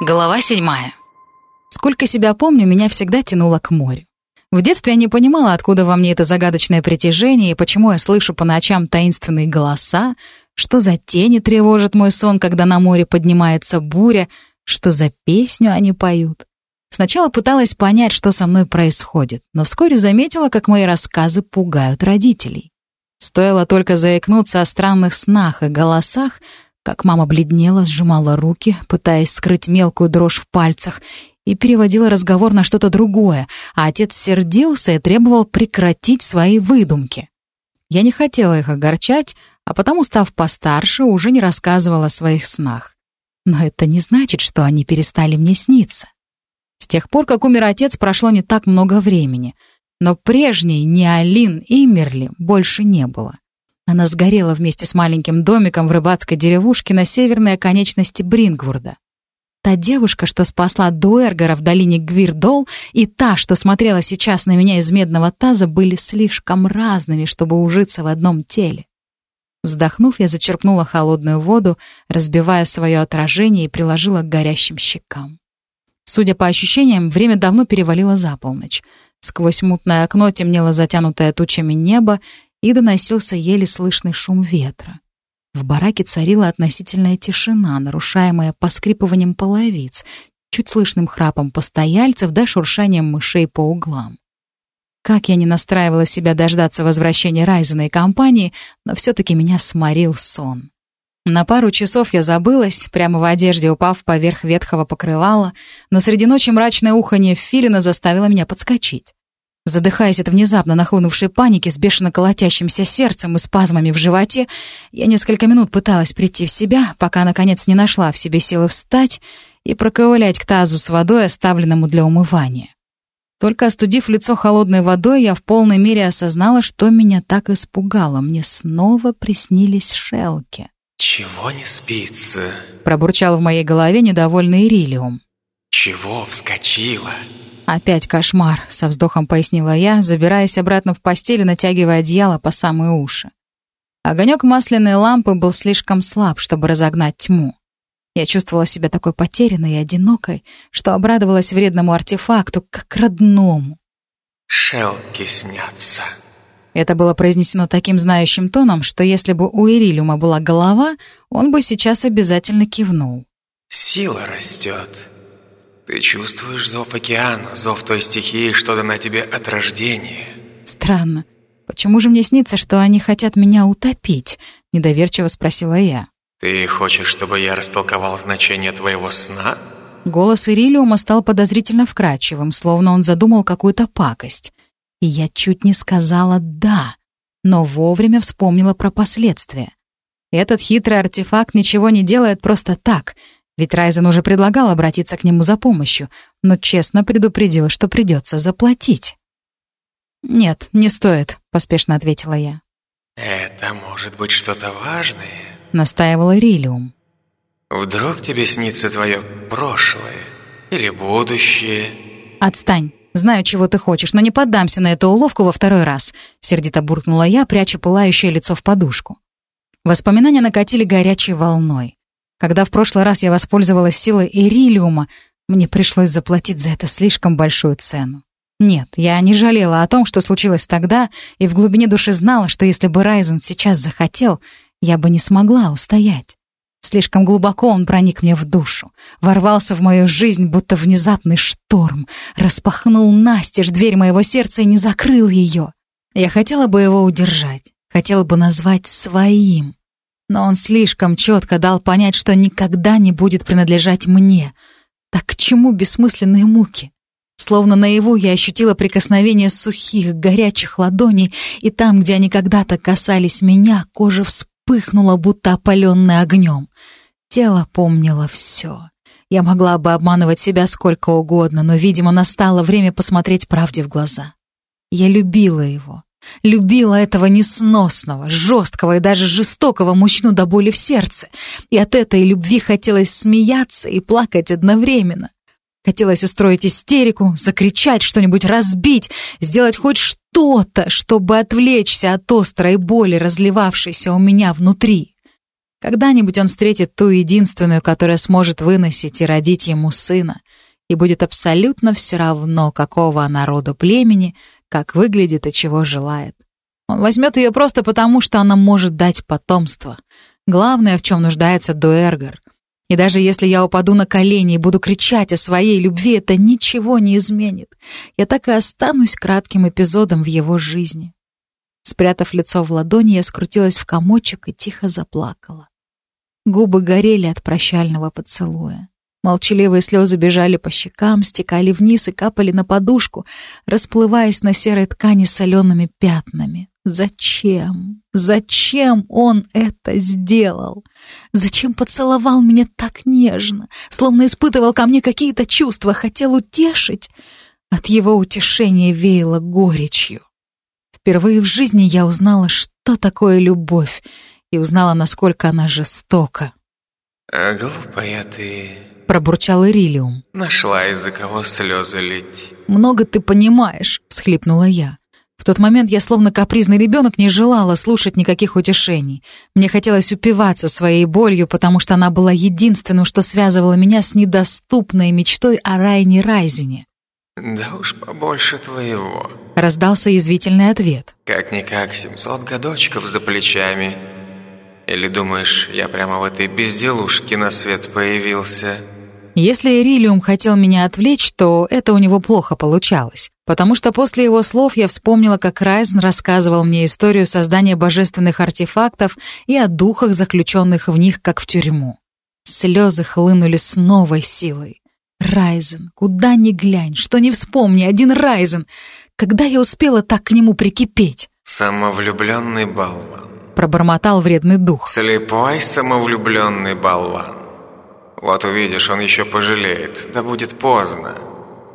Глава седьмая. Сколько себя помню, меня всегда тянуло к морю. В детстве я не понимала, откуда во мне это загадочное притяжение и почему я слышу по ночам таинственные голоса, что за тени тревожат мой сон, когда на море поднимается буря, что за песню они поют. Сначала пыталась понять, что со мной происходит, но вскоре заметила, как мои рассказы пугают родителей. Стоило только заикнуться о странных снах и голосах, как мама бледнела, сжимала руки, пытаясь скрыть мелкую дрожь в пальцах, и переводила разговор на что-то другое, а отец сердился и требовал прекратить свои выдумки. Я не хотела их огорчать, а потому, став постарше, уже не рассказывала о своих снах. Но это не значит, что они перестали мне сниться. С тех пор, как умер отец, прошло не так много времени, но прежней ни Алин Имерли больше не было. Она сгорела вместе с маленьким домиком в рыбацкой деревушке на северной оконечности Брингвурда. Та девушка, что спасла Дуэргора в долине Гвирдол, и та, что смотрела сейчас на меня из медного таза, были слишком разными, чтобы ужиться в одном теле. Вздохнув, я зачерпнула холодную воду, разбивая свое отражение и приложила к горящим щекам. Судя по ощущениям, время давно перевалило за полночь. Сквозь мутное окно темнело затянутое тучами небо, и доносился еле слышный шум ветра. В бараке царила относительная тишина, нарушаемая поскрипыванием половиц, чуть слышным храпом постояльцев да шуршанием мышей по углам. Как я не настраивала себя дождаться возвращения Райзена и компании, но все-таки меня сморил сон. На пару часов я забылась, прямо в одежде упав поверх ветхого покрывала, но среди ночи мрачное уханье филина заставило меня подскочить. Задыхаясь от внезапно нахлынувшей паники с бешено колотящимся сердцем и спазмами в животе, я несколько минут пыталась прийти в себя, пока, наконец, не нашла в себе силы встать и проковылять к тазу с водой, оставленному для умывания. Только остудив лицо холодной водой, я в полной мере осознала, что меня так испугало. Мне снова приснились шелки. «Чего не спится?» — пробурчал в моей голове недовольный Ирилиум. «Чего вскочила?» «Опять кошмар», — со вздохом пояснила я, забираясь обратно в постель и натягивая одеяло по самые уши. Огонек масляной лампы был слишком слаб, чтобы разогнать тьму. Я чувствовала себя такой потерянной и одинокой, что обрадовалась вредному артефакту, как родному. «Шелки снятся». Это было произнесено таким знающим тоном, что если бы у Ирилиума была голова, он бы сейчас обязательно кивнул. «Сила растет. Ты чувствуешь зов океана, зов той стихии, что дана тебе от рождения. Странно. Почему же мне снится, что они хотят меня утопить? Недоверчиво спросила я. Ты хочешь, чтобы я растолковал значение твоего сна? Голос Ирилиума стал подозрительно вкрадчивым, словно он задумал какую-то пакость. И я чуть не сказала «да», но вовремя вспомнила про последствия. Этот хитрый артефакт ничего не делает просто так — ведь Райзен уже предлагал обратиться к нему за помощью, но честно предупредил, что придется заплатить. «Нет, не стоит», — поспешно ответила я. «Это может быть что-то важное», — настаивала Рилиум. «Вдруг тебе снится твое прошлое или будущее?» «Отстань. Знаю, чего ты хочешь, но не поддамся на эту уловку во второй раз», — сердито буркнула я, пряча пылающее лицо в подушку. Воспоминания накатили горячей волной. Когда в прошлый раз я воспользовалась силой Ирилиума, мне пришлось заплатить за это слишком большую цену. Нет, я не жалела о том, что случилось тогда, и в глубине души знала, что если бы Райзен сейчас захотел, я бы не смогла устоять. Слишком глубоко он проник мне в душу, ворвался в мою жизнь, будто внезапный шторм, распахнул настежь дверь моего сердца и не закрыл ее. Я хотела бы его удержать, хотела бы назвать своим, но он слишком четко дал понять, что никогда не будет принадлежать мне. Так к чему бессмысленные муки? Словно наяву я ощутила прикосновение сухих, горячих ладоней, и там, где они когда-то касались меня, кожа вспыхнула, будто опаленная огнем. Тело помнило все. Я могла бы обманывать себя сколько угодно, но, видимо, настало время посмотреть правде в глаза. Я любила его. Любила этого несносного, жесткого и даже жестокого мужчину до боли в сердце. И от этой любви хотелось смеяться и плакать одновременно. Хотелось устроить истерику, закричать, что-нибудь разбить, сделать хоть что-то, чтобы отвлечься от острой боли, разливавшейся у меня внутри. Когда-нибудь он встретит ту единственную, которая сможет выносить и родить ему сына, и будет абсолютно все равно, какого она рода племени, как выглядит и чего желает. Он возьмет ее просто потому, что она может дать потомство. Главное, в чем нуждается Дуэргар. И даже если я упаду на колени и буду кричать о своей любви, это ничего не изменит. Я так и останусь кратким эпизодом в его жизни. Спрятав лицо в ладони, я скрутилась в комочек и тихо заплакала. Губы горели от прощального поцелуя. Молчаливые слезы бежали по щекам, стекали вниз и капали на подушку, расплываясь на серой ткани солеными пятнами. Зачем? Зачем он это сделал? Зачем поцеловал меня так нежно, словно испытывал ко мне какие-то чувства, хотел утешить? От его утешения веяло горечью. Впервые в жизни я узнала, что такое любовь, и узнала, насколько она жестока. А глупая ты, пробурчал Ирилиум. нашла из-за кого слезы лить. «Много ты понимаешь», — всхлипнула я. В тот момент я, словно капризный ребенок, не желала слушать никаких утешений. Мне хотелось упиваться своей болью, потому что она была единственным, что связывало меня с недоступной мечтой о Райне Райзене. Да уж побольше твоего. Раздался язвительный ответ. Как-никак 700 годочков за плечами. Или думаешь, я прямо в этой безделушке на свет появился? Если Ирилиум хотел меня отвлечь, то это у него плохо получалось. Потому что после его слов я вспомнила, как Райзен рассказывал мне историю создания божественных артефактов и о духах, заключенных в них, как в тюрьму. Слезы хлынули с новой силой. Райзен, куда ни глянь, что ни вспомни, один Райзен. Когда я успела так к нему прикипеть? Самовлюбленный болван. Пробормотал вредный дух. Слепой самовлюбленный болван. Вот увидишь, он еще пожалеет. Да будет поздно.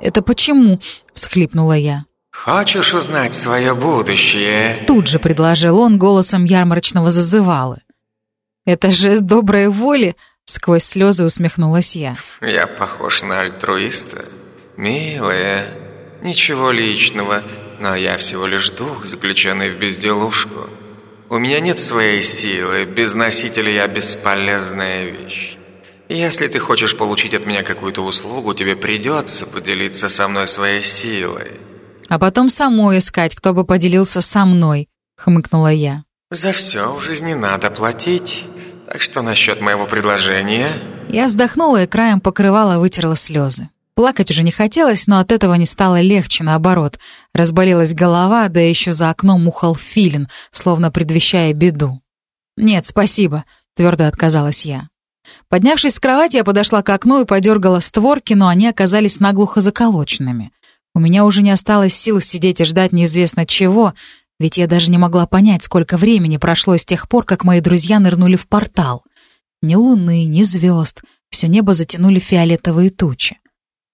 «Это почему?» — всхлипнула я. Хочешь узнать свое будущее? Тут же предложил он голосом ярмарочного зазывалы. «Это жест доброй воли?» — сквозь слезы усмехнулась я. Я похож на альтруиста. Милая, ничего личного, но я всего лишь дух, заключенный в безделушку. У меня нет своей силы, без носителя я бесполезная вещь. Если ты хочешь получить от меня какую-то услугу, тебе придется поделиться со мной своей силой. «А потом самой искать, кто бы поделился со мной», — хмыкнула я. За все в жизни надо платить. Так что насчет моего предложения? Я вздохнула и краем покрывала вытерла слезы. Плакать уже не хотелось, но от этого не стало легче, наоборот. Разболелась голова, да еще за окном ухал филин, словно предвещая беду. «Нет, спасибо», — твердо отказалась я. Поднявшись с кровати, я подошла к окну и подергала створки, но они оказались наглухо заколоченными. У меня уже не осталось сил сидеть и ждать неизвестно чего, ведь я даже не могла понять, сколько времени прошло с тех пор, как мои друзья нырнули в портал. Ни луны, ни звезд, все небо затянули фиолетовые тучи.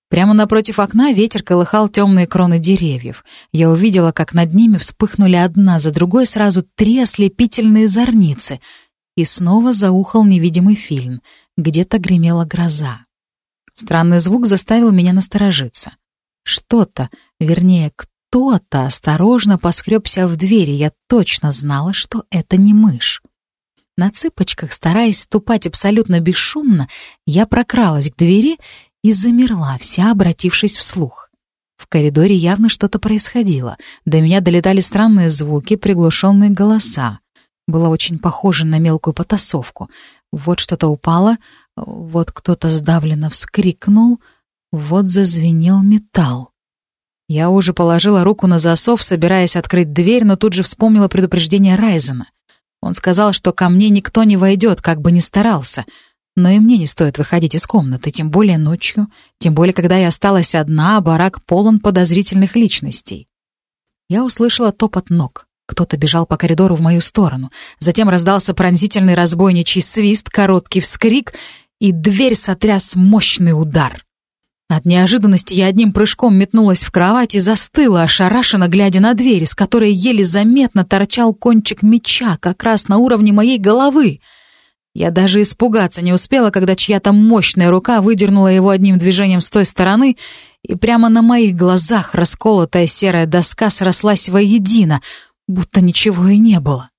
Прямо напротив окна ветер колыхал темные кроны деревьев. Я увидела, как над ними вспыхнули одна за другой сразу три ослепительные зорницы — и снова заухал невидимый фильм. Где-то гремела гроза. Странный звук заставил меня насторожиться. Что-то, вернее, кто-то осторожно поскребся в двери. Я точно знала, что это не мышь. На цыпочках, стараясь ступать абсолютно бесшумно, я прокралась к двери и замерла, вся обратившись вслух. В коридоре явно что-то происходило. До меня долетали странные звуки, приглушенные голоса было очень похоже на мелкую потасовку. Вот что-то упало, вот кто-то сдавленно вскрикнул, вот зазвенел металл. Я уже положила руку на засов, собираясь открыть дверь, но тут же вспомнила предупреждение Райзена. Он сказал, что ко мне никто не войдет, как бы ни старался. Но и мне не стоит выходить из комнаты, тем более ночью, тем более, когда я осталась одна, а барак полон подозрительных личностей. Я услышала топот ног. Кто-то бежал по коридору в мою сторону. Затем раздался пронзительный разбойничий свист, короткий вскрик, и дверь сотряс мощный удар. От неожиданности я одним прыжком метнулась в кровать и застыла, ошарашенно глядя на дверь, с которой еле заметно торчал кончик меча, как раз на уровне моей головы. Я даже испугаться не успела, когда чья-то мощная рука выдернула его одним движением с той стороны, и прямо на моих глазах расколотая серая доска срослась воедино — будто ничего и не было.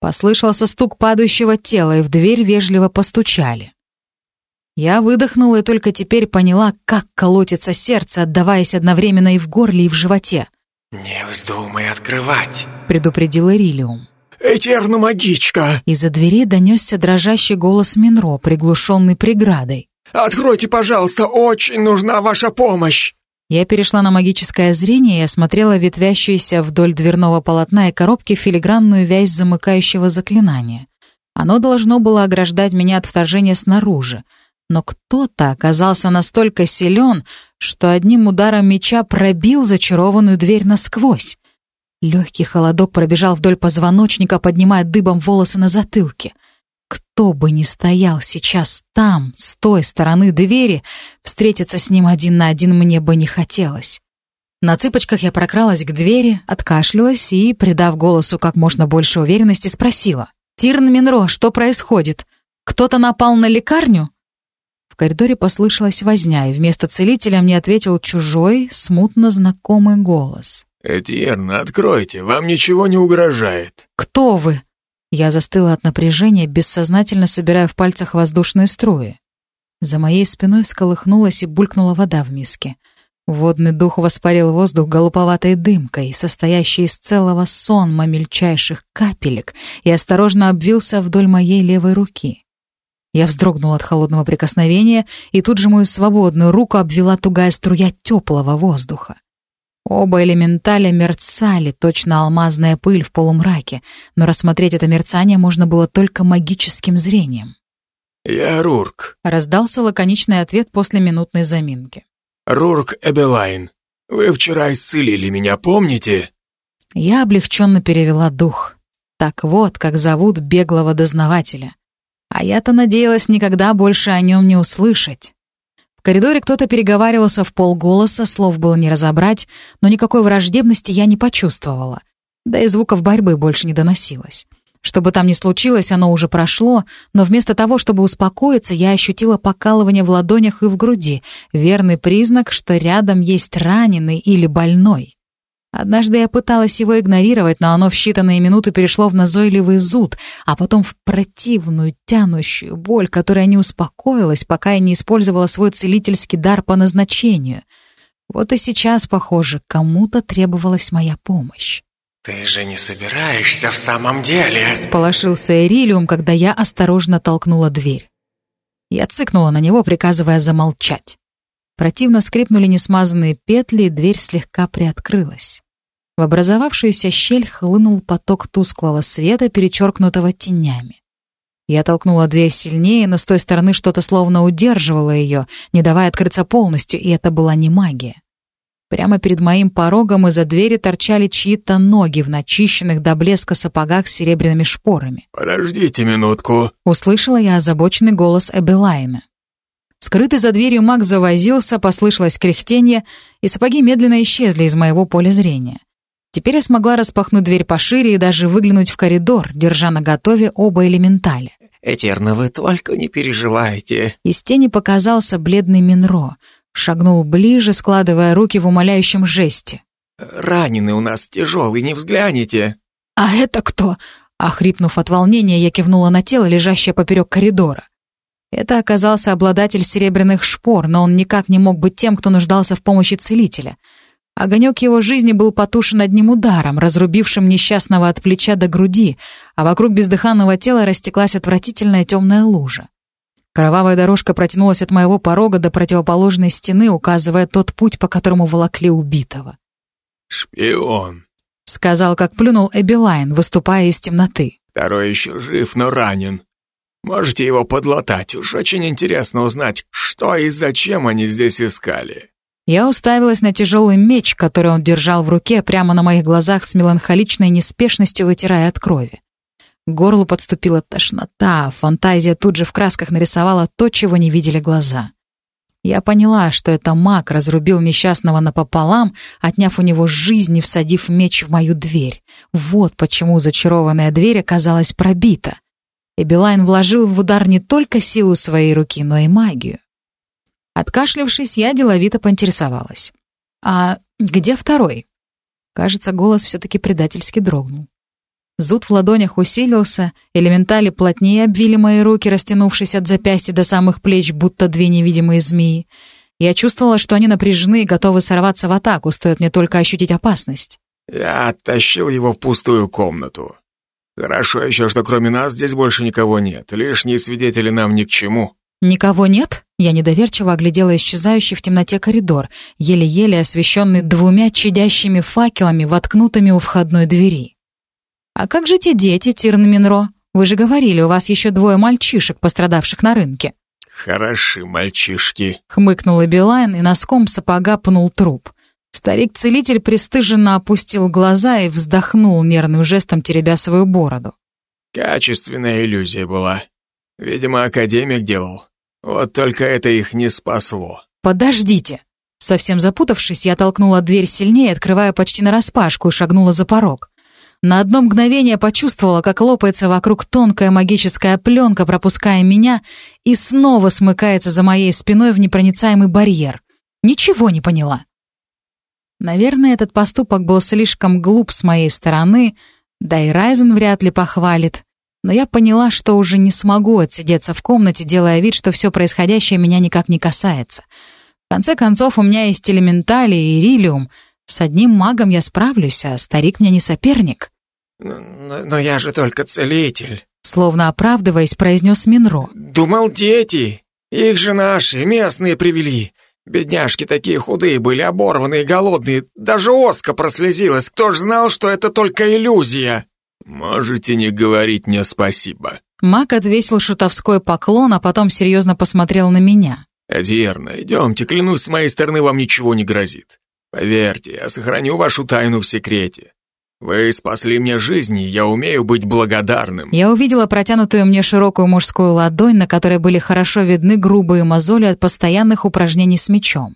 Послышался стук падающего тела, и в дверь вежливо постучали. Я выдохнула и только теперь поняла, как колотится сердце, отдаваясь одновременно и в горле, и в животе. «Не вздумай открывать», — предупредил Ирилиум. «Этерна-магичка!» Из-за двери донесся дрожащий голос Минро, приглушенный преградой. «Откройте, пожалуйста, очень нужна ваша помощь!» Я перешла на магическое зрение и осмотрела ветвящуюся вдоль дверного полотна и коробки филигранную вязь замыкающего заклинания. Оно должно было ограждать меня от вторжения снаружи. Но кто-то оказался настолько силен, что одним ударом меча пробил зачарованную дверь насквозь. Легкий холодок пробежал вдоль позвоночника, поднимая дыбом волосы на затылке. Кто бы ни стоял сейчас там, с той стороны двери, встретиться с ним один на один мне бы не хотелось. На цыпочках я прокралась к двери, откашлялась и, придав голосу как можно больше уверенности, спросила. «Тирн Минро, что происходит? Кто-то напал на лекарню?» В коридоре послышалась возня, и вместо целителя мне ответил чужой, смутно знакомый голос. «Этьерна, откройте, вам ничего не угрожает». «Кто вы?» Я застыла от напряжения, бессознательно собирая в пальцах воздушные струи. За моей спиной всколыхнулась и булькнула вода в миске. Водный дух воспарил воздух голуповатой дымкой, состоящей из целого сонма мельчайших капелек, и осторожно обвился вдоль моей левой руки. Я вздрогнула от холодного прикосновения, и тут же мою свободную руку обвела тугая струя теплого воздуха. Оба элементаля мерцали, точно алмазная пыль в полумраке, но рассмотреть это мерцание можно было только магическим зрением. «Я Рурк», — раздался лаконичный ответ после минутной заминки. «Рурк Эбелайн. Вы вчера исцелили меня, помните?» Я облегченно перевела дух. Так вот, как зовут беглого дознавателя. А я-то надеялась никогда больше о нем не услышать. В коридоре кто-то переговаривался в полголоса, слов было не разобрать, но никакой враждебности я не почувствовала. Да и звуков борьбы больше не доносилось. Что бы там ни случилось, оно уже прошло, но вместо того, чтобы успокоиться, я ощутила покалывание в ладонях и в груди, верный признак, что рядом есть раненый или больной. Однажды я пыталась его игнорировать, но оно в считанные минуты перешло в назойливый зуд, а потом в противную, тянущую боль, которая не успокоилась, пока я не использовала свой целительский дар по назначению. Вот и сейчас, похоже, кому-то требовалась моя помощь. «Ты же не собираешься в самом деле?» Сполошился Эрилиум, когда я осторожно толкнула дверь. Я цыкнула на него, приказывая замолчать. Противно скрипнули несмазанные петли, и дверь слегка приоткрылась. В образовавшуюся щель хлынул поток тусклого света, перечеркнутого тенями. Я толкнула дверь сильнее, но с той стороны что-то словно удерживало ее, не давая открыться полностью, и это была не магия. Прямо перед моим порогом из-за двери торчали чьи-то ноги в начищенных до блеска сапогах с серебряными шпорами. «Подождите минутку», — услышала я озабоченный голос Эбелайна. Скрытый за дверью маг завозился, послышалось кряхтение, и сапоги медленно исчезли из моего поля зрения. Теперь я смогла распахнуть дверь пошире и даже выглянуть в коридор, держа наготове оба элементаля. «Этерна, вы только не переживайте». Из тени показался бледный Минро. Шагнул ближе, складывая руки в умоляющем жесте. «Раненый у нас тяжелый, не взгляните». «А это кто?» Охрипнув от волнения, я кивнула на тело, лежащее поперек коридора. Это оказался обладатель серебряных шпор, но он никак не мог быть тем, кто нуждался в помощи целителя. Огонек его жизни был потушен одним ударом, разрубившим несчастного от плеча до груди, а вокруг бездыханного тела растеклась отвратительная темная лужа. Кровавая дорожка протянулась от моего порога до противоположной стены, указывая тот путь, по которому волокли убитого. «Шпион», — сказал, как плюнул Эбилайн, выступая из темноты. «Второй еще жив, но ранен. Можете его подлатать. Уж очень интересно узнать, что и зачем они здесь искали». Я уставилась на тяжелый меч, который он держал в руке прямо на моих глазах с меланхоличной неспешностью вытирая от крови. К горлу подступила тошнота, фантазия тут же в красках нарисовала то, чего не видели глаза. Я поняла, что это маг разрубил несчастного напополам, отняв у него жизнь и всадив меч в мою дверь. Вот почему зачарованная дверь оказалась пробита. И Билайн вложил в удар не только силу своей руки, но и магию. Откашлившись, я деловито поинтересовалась. «А где второй?» Кажется, голос все-таки предательски дрогнул. Зуд в ладонях усилился, элементали плотнее обвили мои руки, растянувшись от запястья до самых плеч, будто две невидимые змеи. Я чувствовала, что они напряжены и готовы сорваться в атаку, стоит мне только ощутить опасность. Я оттащил его в пустую комнату. Хорошо еще, что кроме нас здесь больше никого нет. Лишние свидетели нам ни к чему. «Никого нет?» Я недоверчиво оглядела исчезающий в темноте коридор, еле-еле освещенный двумя чадящими факелами, воткнутыми у входной двери. «А как же те дети, Тирн Минро? Вы же говорили, у вас еще двое мальчишек, пострадавших на рынке». «Хороши мальчишки», — хмыкнул Эбилайн и носком сапога пнул труп. Старик-целитель пристыженно опустил глаза и вздохнул нервным жестом, теребя свою бороду. «Качественная иллюзия была. Видимо, академик делал. Вот только это их не спасло. «Подождите!» Совсем запутавшись, я толкнула дверь сильнее, открывая почти нараспашку, и шагнула за порог. На одно мгновение почувствовала, как лопается вокруг тонкая магическая пленка, пропуская меня, и снова смыкается за моей спиной в непроницаемый барьер. Ничего не поняла. Наверное, этот поступок был слишком глуп с моей стороны, да и Райзен вряд ли похвалит но я поняла, что уже не смогу отсидеться в комнате, делая вид, что все происходящее меня никак не касается. В конце концов, у меня есть элементали и ирилиум. С одним магом я справлюсь, а старик мне не соперник. «Но, но я же только целитель», — словно оправдываясь, произнес Минро. «Думал, дети. Их же наши, местные привели. Бедняжки такие худые были, оборванные, голодные. Даже Оска прослезилась. Кто ж знал, что это только иллюзия?» «Можете не говорить мне спасибо». Мак отвесил шутовской поклон, а потом серьезно посмотрел на меня. «Верно, идемте, клянусь, с моей стороны вам ничего не грозит. Поверьте, я сохраню вашу тайну в секрете. Вы спасли мне жизнь, и я умею быть благодарным». Я увидела протянутую мне широкую мужскую ладонь, на которой были хорошо видны грубые мозоли от постоянных упражнений с мечом.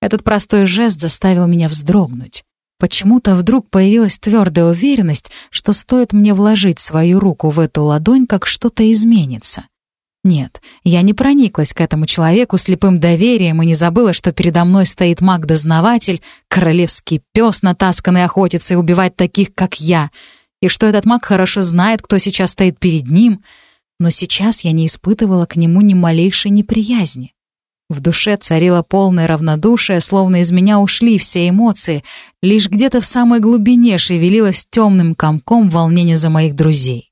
Этот простой жест заставил меня вздрогнуть. Почему-то вдруг появилась твердая уверенность, что стоит мне вложить свою руку в эту ладонь, как что-то изменится. Нет, я не прониклась к этому человеку слепым доверием и не забыла, что передо мной стоит маг-дознаватель, королевский пес, натасканный охотиться и убивать таких, как я, и что этот маг хорошо знает, кто сейчас стоит перед ним, но сейчас я не испытывала к нему ни малейшей неприязни. В душе царило полное равнодушие, словно из меня ушли все эмоции, лишь где-то в самой глубине шевелилось темным комком волнение за моих друзей.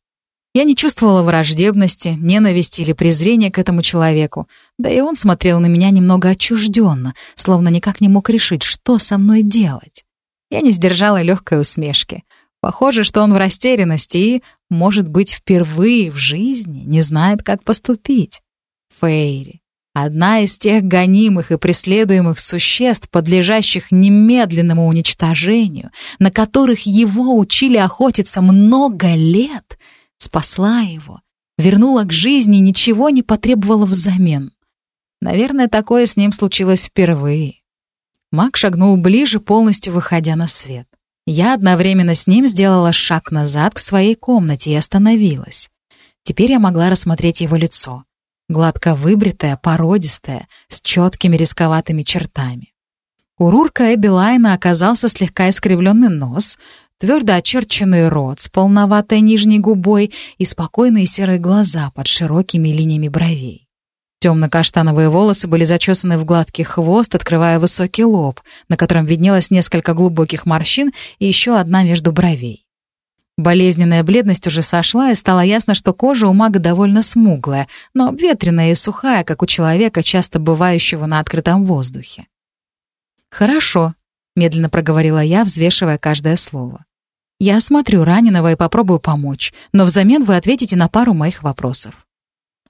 Я не чувствовала враждебности, ненависти или презрения к этому человеку, да и он смотрел на меня немного отчужденно, словно никак не мог решить, что со мной делать. Я не сдержала легкой усмешки. Похоже, что он в растерянности и, может быть, впервые в жизни не знает, как поступить. Фейри. Одна из тех гонимых и преследуемых существ, подлежащих немедленному уничтожению, на которых его учили охотиться много лет, спасла его, вернула к жизни, ничего не потребовала взамен. Наверное, такое с ним случилось впервые. Маг шагнул ближе, полностью выходя на свет. Я одновременно с ним сделала шаг назад к своей комнате и остановилась. Теперь я могла рассмотреть его лицо гладко выбритая, породистая, с четкими рисковатыми чертами. У Рурка Эбби Лайна оказался слегка искривленный нос, твердо очерченный рот с полноватой нижней губой и спокойные серые глаза под широкими линиями бровей. Темно-каштановые волосы были зачесаны в гладкий хвост, открывая высокий лоб, на котором виднелось несколько глубоких морщин и еще одна между бровей. Болезненная бледность уже сошла, и стало ясно, что кожа у мага довольно смуглая, но обветренная и сухая, как у человека, часто бывающего на открытом воздухе. «Хорошо», — медленно проговорила я, взвешивая каждое слово. «Я осмотрю раненого и попробую помочь, но взамен вы ответите на пару моих вопросов».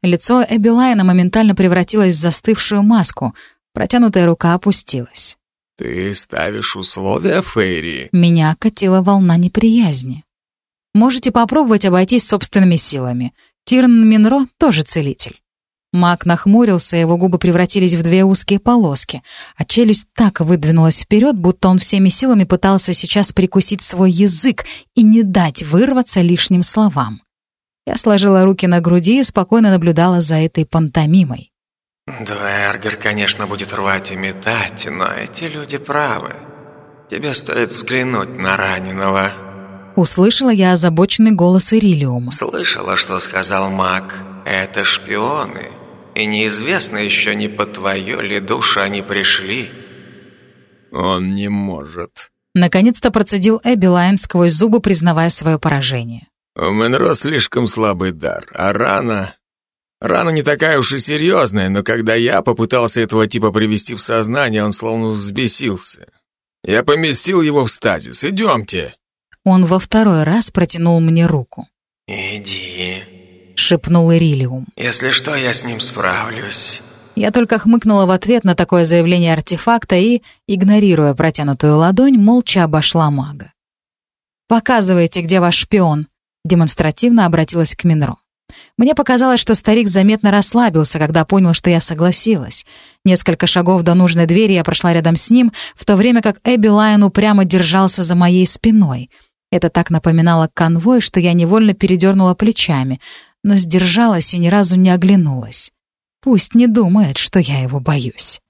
Лицо Эбилайна моментально превратилось в застывшую маску, протянутая рука опустилась. «Ты ставишь условия, Фейри?» Меня окатила волна неприязни. Можете попробовать обойтись собственными силами. Тирн Минро тоже целитель». Маг нахмурился, его губы превратились в две узкие полоски, а челюсть так выдвинулась вперед, будто он всеми силами пытался сейчас прикусить свой язык и не дать вырваться лишним словам. Я сложила руки на груди и спокойно наблюдала за этой пантомимой. «Дуэргер, конечно, будет рвать и метать, но эти люди правы. Тебе стоит взглянуть на раненого». Услышала я озабоченный голос Ирилиума. Слышала, что сказал маг. Это шпионы. И неизвестно еще не по твою ли душу они пришли. Он не может. Наконец-то процедил Эбби Лайн сквозь зубы, признавая свое поражение. У Монро слишком слабый дар, а рана... Рана не такая уж и серьезная, но когда я попытался этого типа привести в сознание, он словно взбесился. Я поместил его в стазис. Идемте. Он во второй раз протянул мне руку. «Иди», — шепнул Ирилиум. «Если что, я с ним справлюсь». Я только хмыкнула в ответ на такое заявление артефакта и, игнорируя протянутую ладонь, молча обошла мага. «Показывайте, где ваш шпион», — демонстративно обратилась к Минро. Мне показалось, что старик заметно расслабился, когда понял, что я согласилась. Несколько шагов до нужной двери я прошла рядом с ним, в то время как Эбби Лайон упрямо держался за моей спиной. Это так напоминало конвой, что я невольно передернула плечами, но сдержалась и ни разу не оглянулась. Пусть не думает, что я его боюсь.